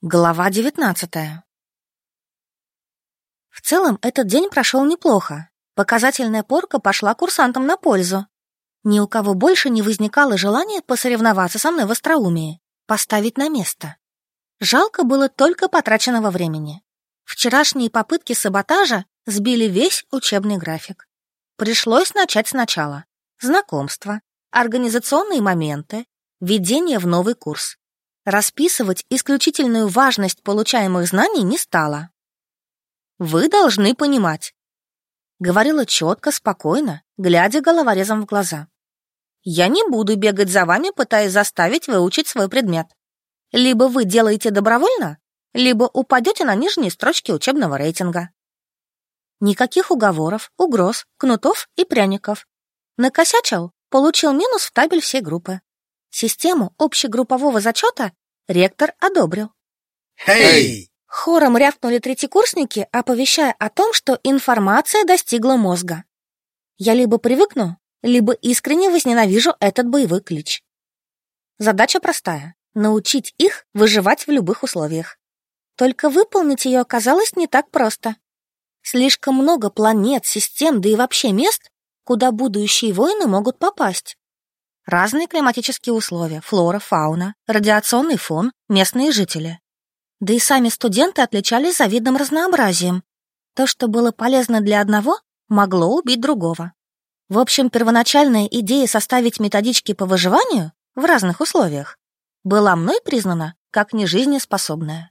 Глава девятнадцатая. В целом, этот день прошел неплохо. Показательная порка пошла курсантам на пользу. Ни у кого больше не возникало желания посоревноваться со мной в остроумии, поставить на место. Жалко было только потраченного времени. Вчерашние попытки саботажа сбили весь учебный график. Пришлось начать сначала. Знакомство, организационные моменты, введение в новый курс. Расписывать исключительную важность получаемых знаний не стала. «Вы должны понимать», — говорила четко, спокойно, глядя головорезом в глаза. «Я не буду бегать за вами, пытаясь заставить выучить свой предмет. Либо вы делаете добровольно, либо упадете на нижние строчки учебного рейтинга». Никаких уговоров, угроз, кнутов и пряников. Накосячил, получил минус в табель всей группы. Систему общегруппового зачета ректор одобрил. «Эй!» Хором рявкнули третьекурсники, оповещая о том, что информация достигла мозга. Я либо привыкну, либо искренне возненавижу этот боевой клич. Задача простая — научить их выживать в любых условиях. Только выполнить ее оказалось не так просто. Слишком много планет, систем, да и вообще мест, куда будущие воины могут попасть. Разные климатические условия, флора, фауна, радиационный фон, местные жители. Да и сами студенты отличались завидным разнообразием. То, что было полезно для одного, могло убить другого. В общем, первоначальная идея составить методички по выживанию в разных условиях была мной признана как нежизнеспособная.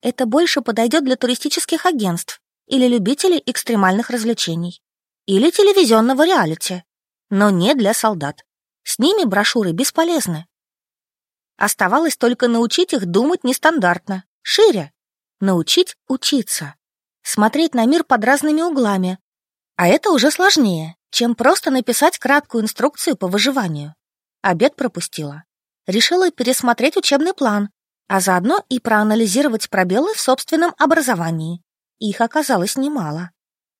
Это больше подойдет для туристических агентств или любителей экстремальных развлечений, или телевизионного реалити, но не для солдат. С ними брошюры бесполезны. Оставалось только научить их думать нестандартно, шире. Научить учиться. Смотреть на мир под разными углами. А это уже сложнее, чем просто написать краткую инструкцию по выживанию. Обед пропустила. Решила пересмотреть учебный план, а заодно и проанализировать пробелы в собственном образовании. Их оказалось немало.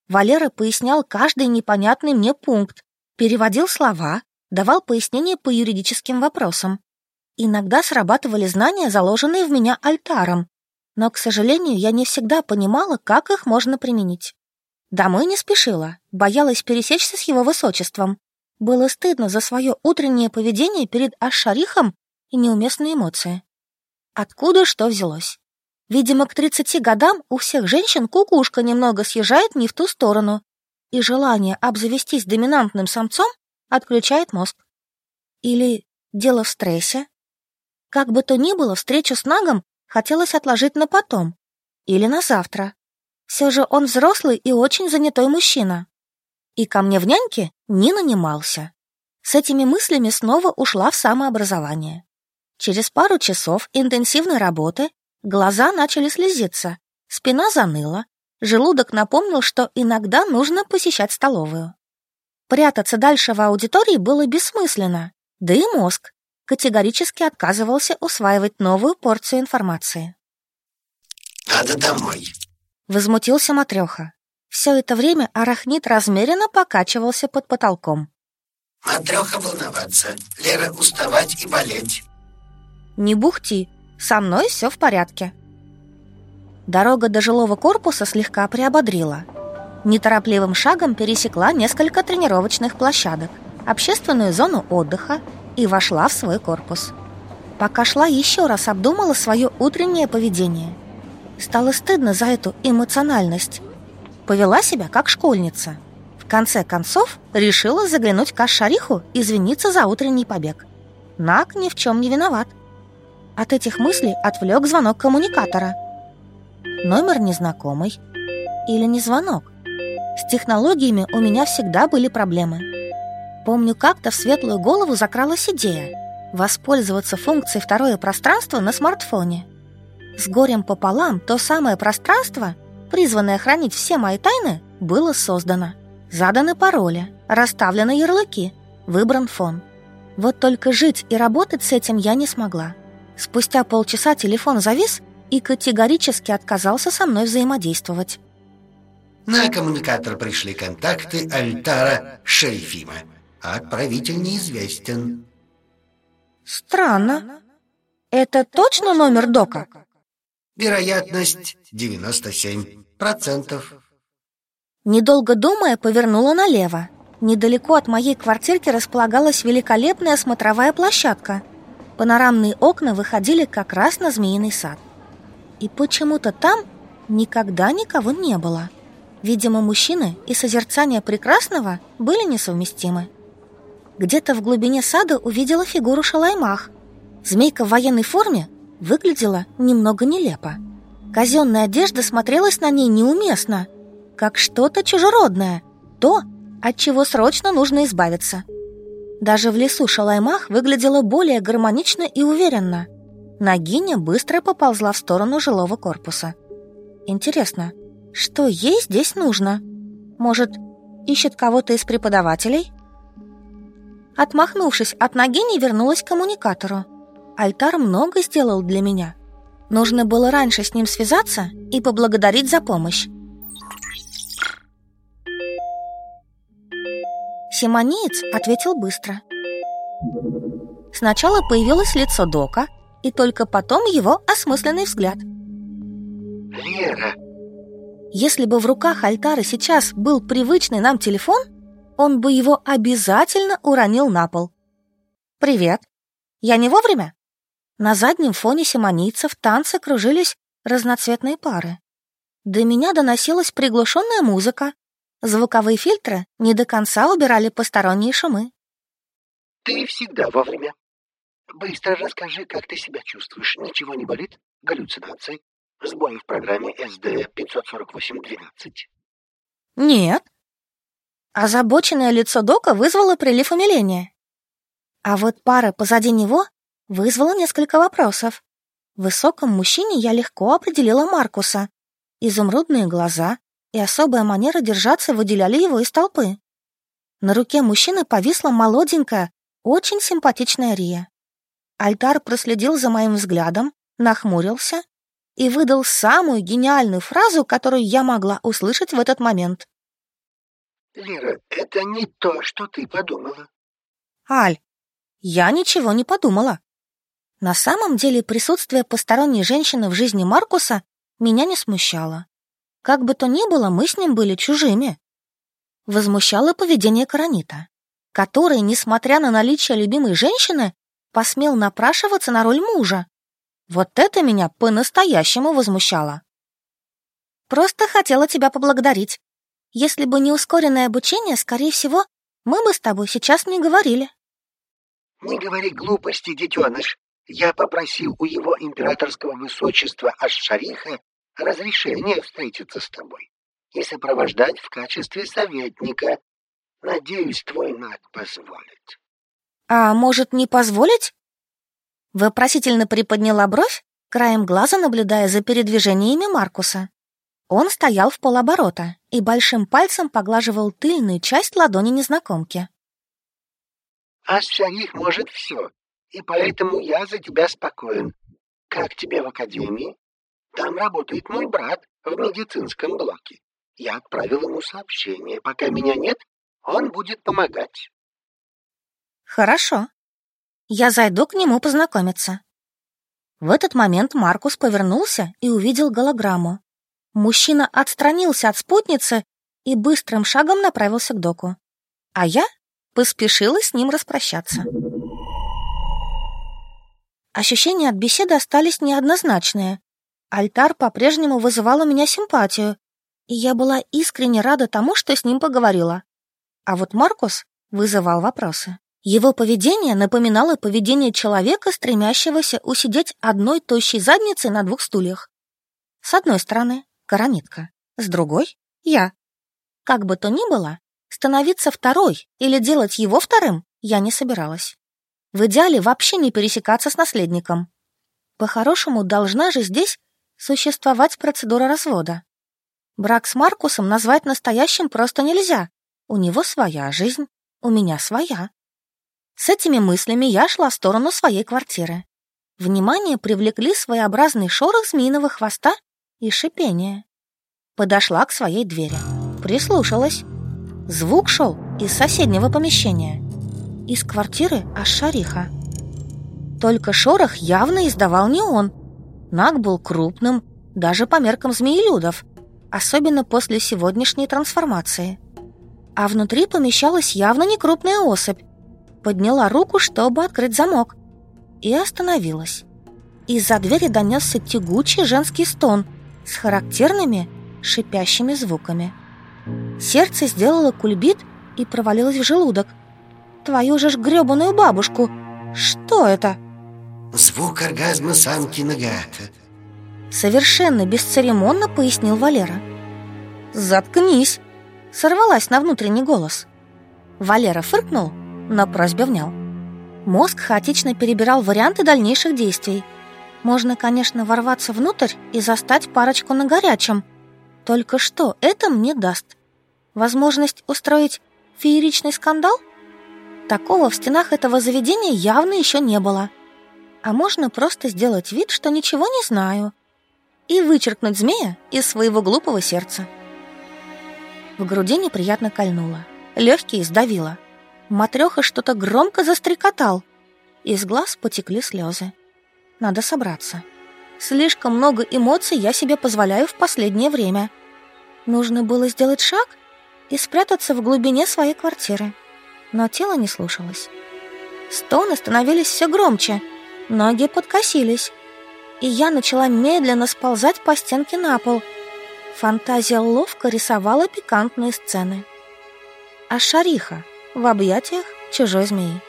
Валера пояснял каждый непонятный мне пункт, переводил слова, давал пояснения по юридическим вопросам. Иногда срабатывали знания, заложенные в меня альтаром, но, к сожалению, я не всегда понимала, как их можно применить. Домой не спешила, боялась пересечься с его высочеством. Было стыдно за свое утреннее поведение перед Аш-Шарихом и неуместные эмоции. Откуда что взялось? Видимо, к 30 годам у всех женщин кукушка немного съезжает не в ту сторону, и желание обзавестись доминантным самцом отключает мозг. Или дело в стрессе. Как бы то ни было, встречу с Нагом хотелось отложить на потом. Или на завтра. Все же он взрослый и очень занятой мужчина. И ко мне в няньке не нанимался. С этими мыслями снова ушла в самообразование. Через пару часов интенсивной работы глаза начали слезиться, спина заныла, желудок напомнил, что иногда нужно посещать столовую. Прятаться дальше в аудитории было бессмысленно, да и мозг категорически отказывался усваивать новую порцию информации. «Надо домой», — возмутился Матреха. Все это время арахнит размеренно покачивался под потолком. «Матреха волноваться, Лера уставать и болеть». «Не бухти, со мной все в порядке». Дорога до жилого корпуса слегка приободрила — Неторопливым шагом пересекла несколько тренировочных площадок, общественную зону отдыха и вошла в свой корпус. Пока шла, еще раз обдумала свое утреннее поведение. Стало стыдно за эту эмоциональность. Повела себя как школьница. В конце концов, решила заглянуть к Ашариху и извиниться за утренний побег. Нак ни в чем не виноват. От этих мыслей отвлек звонок коммуникатора. Номер незнакомый. Или не звонок. С технологиями у меня всегда были проблемы. Помню, как-то в светлую голову закралась идея воспользоваться функцией второе пространство на смартфоне. С горем пополам то самое пространство, призванное хранить все мои тайны, было создано. Заданы пароли, расставлены ярлыки, выбран фон. Вот только жить и работать с этим я не смогла. Спустя полчаса телефон завис и категорически отказался со мной взаимодействовать. На коммуникатор пришли контакты Альтара Шерифима. Отправитель Вероятность 97%. Недолго думая, повернула налево. Недалеко от моей квартирки располагалась великолепная смотровая площадка. Панорамные окна выходили как раз на змеиный сад. И почему-то там никогда никого не было. Видимо, мужчины и созерцание прекрасного были несовместимы. Где-то в глубине сада увидела фигуру Шалаймах. Змейка в военной форме выглядела немного нелепо. Казенная одежда смотрелась на ней неуместно, как что-то чужеродное, то, от чего срочно нужно избавиться. Даже в лесу Шалаймах выглядела более гармонично и уверенно. Нагиня быстро поползла в сторону жилого корпуса. Интересно, что ей здесь нужно? Может, ищет кого-то из преподавателей? Отмахнувшись от Нагини, вернулась к коммуникатору. Альтар много сделал для меня. Нужно было раньше с ним связаться и поблагодарить за помощь. Симониец ответил быстро. Сначала появилось лицо Дока, и только потом его осмысленный взгляд. Лера, Если бы в руках Альтара сейчас был привычный нам телефон, он бы его обязательно уронил на пол. «Привет. Я не вовремя?» На заднем фоне симонийцев танцы кружились разноцветные пары. До меня доносилась приглушенная музыка. Звуковые фильтры не до конца убирали посторонние шумы. ты всегда вовремя. Быстро расскажи, как ты себя чувствуешь. Ничего не болит? Галлюцинации? Сбои в программе SD-548-12? «Нет». Озабоченное лицо Дока вызвало прилив умиления. А вот пара позади него вызвала несколько вопросов. В высоком мужчине я легко определила Маркуса. Изумрудные глаза и особая манера держаться выделяли его из толпы. На руке мужчины повисла молоденькая, очень симпатичная Рия. Альтар проследил за моим взглядом, нахмурился и выдал самую гениальную фразу, которую я могла услышать в этот момент. Лера, это не то, что ты подумала. «Аль, я ничего не подумала. На самом деле присутствие посторонней женщины в жизни Маркуса меня не смущало. Как бы то ни было, мы с ним были чужими. Возмущало поведение Каранита, который, несмотря на наличие любимой женщины, посмел напрашиваться на роль мужа. Вот это меня по-настоящему возмущало. Просто хотела тебя поблагодарить. Если бы не ускоренное обучение, скорее всего, мы бы с тобой сейчас не говорили. Не говори глупости, детеныш. Я попросил у его императорского высочества Аш-Шариха разрешения встретиться с тобой и сопровождать в качестве советника. Надеюсь, твой маг позволит. А может, не позволить? Вопросительно приподняла бровь, краем глаза наблюдая за передвижениями Маркуса. Он стоял в полоборота и большим пальцем поглаживал тыльную часть ладони незнакомки. Аш-Шарих может все, и поэтому я за тебя спокоен. Как тебе в академии? Там работает мой брат в медицинском блоке. Я отправил ему сообщение. Пока меня нет, он будет помогать. Хорошо. Я зайду к нему познакомиться. В этот момент Маркус повернулся и увидел голограмму. Мужчина отстранился от спутницы и быстрым шагом направился к доку. А я поспешила с ним распрощаться. Ощущения от беседы остались неоднозначные. Альтар по-прежнему вызывал у меня симпатию, и я была искренне рада тому, что с ним поговорила. А вот Маркус вызывал вопросы. Его поведение напоминало поведение человека, стремящегося усидеть одной тощей задницей на двух стульях. С одной стороны, Карамитка, с другой — я. Как бы то ни было, становиться второй или делать его вторым я не собиралась. В идеале вообще не пересекаться с наследником. По-хорошему, должна же здесь существовать процедура развода. Брак с Маркусом назвать настоящим просто нельзя. У него своя жизнь, у меня своя. С этими мыслями я шла в сторону своей квартиры. Внимание привлекли своеобразный шорох змеиного хвоста и шипение. Подошла к своей двери, прислушалась. Звук шел из соседнего помещения. Из квартиры Аш-Шариха. Только шорох явно издавал не он. Наг был крупным, даже по меркам змеелюдов, особенно после сегодняшней трансформации. А внутри помещалась явно не крупная особь. Подняла руку, чтобы открыть замок, и остановилась. Из-за двери донесся тягучий женский стон с характерными шипящими звуками. Сердце сделало кульбит и провалилось в желудок. Твою же ж гребаную бабушку! Что это? Звук оргазма самки Нагата. Совершенно бесцеремонно пояснил Валера. Заткнись! Сорвалась на внутренний голос. Валера фыркнул, но просьбе внял. Мозг хаотично перебирал варианты дальнейших действий. Можно, конечно, ворваться внутрь и застать парочку на горячем. Только что это мне даст? Возможность устроить фееричный скандал? Такого в стенах этого заведения явно еще не было. А можно просто сделать вид, что ничего не знаю, и вычеркнуть змея из своего глупого сердца. В груди неприятно кольнуло, легкие сдавило. Матреха что-то громко застрекотал. Из глаз потекли слезы. Надо собраться. Слишком много эмоций я себе позволяю в последнее время. Нужно было сделать шаг и спрятаться в глубине своей квартиры. Но тело не слушалось. Стоны становились все громче, ноги подкосились, и я начала медленно сползать по стенке на пол. Фантазия ловко рисовала пикантные сцены. А Шариха в объятиях чужой змеи.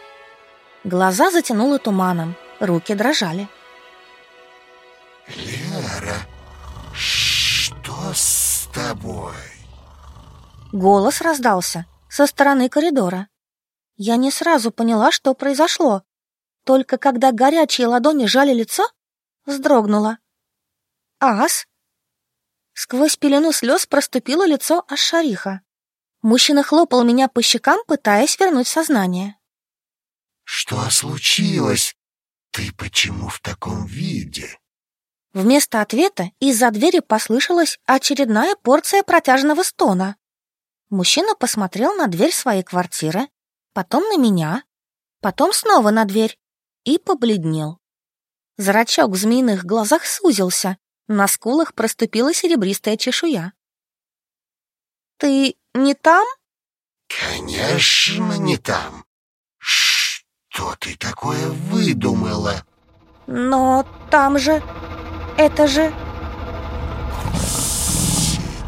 Глаза затянуло туманом, руки дрожали. Лера, что с тобой? Голос раздался со стороны коридора. Я не сразу поняла, что произошло. Только когда горячие ладони жали лицо, вздрогнула. «Ас?» Сквозь пелену слез проступило лицо Ашариха. Мужчина хлопал меня по щекам, пытаясь вернуть сознание. «Что случилось? Ты почему в таком виде?» Вместо ответа из-за двери послышалась очередная порция протяжного стона. Мужчина посмотрел на дверь своей квартиры, потом на меня, потом снова на дверь и побледнел. Зрачок в змеиных глазах сузился, на скулах проступила серебристая чешуя. «Ты не там?» «Конечно, не там. Что ты такое выдумала?» «Но там же... Это же...»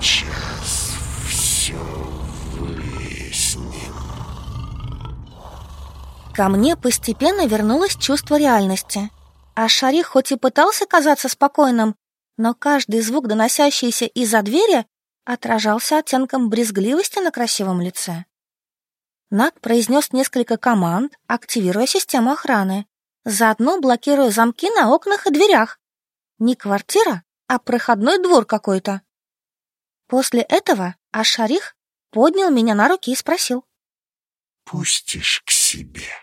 Сейчас все выясним. Ко мне постепенно вернулось чувство реальности. А Шарих хоть и пытался казаться спокойным, но каждый звук, доносящийся из-за двери, отражался оттенком брезгливости на красивом лице. Нак произнес несколько команд, активируя систему охраны, заодно блокируя замки на окнах и дверях. Не квартира, а проходной двор какой-то. После этого Ашарих поднял меня на руки и спросил. «Пустишь к себе?»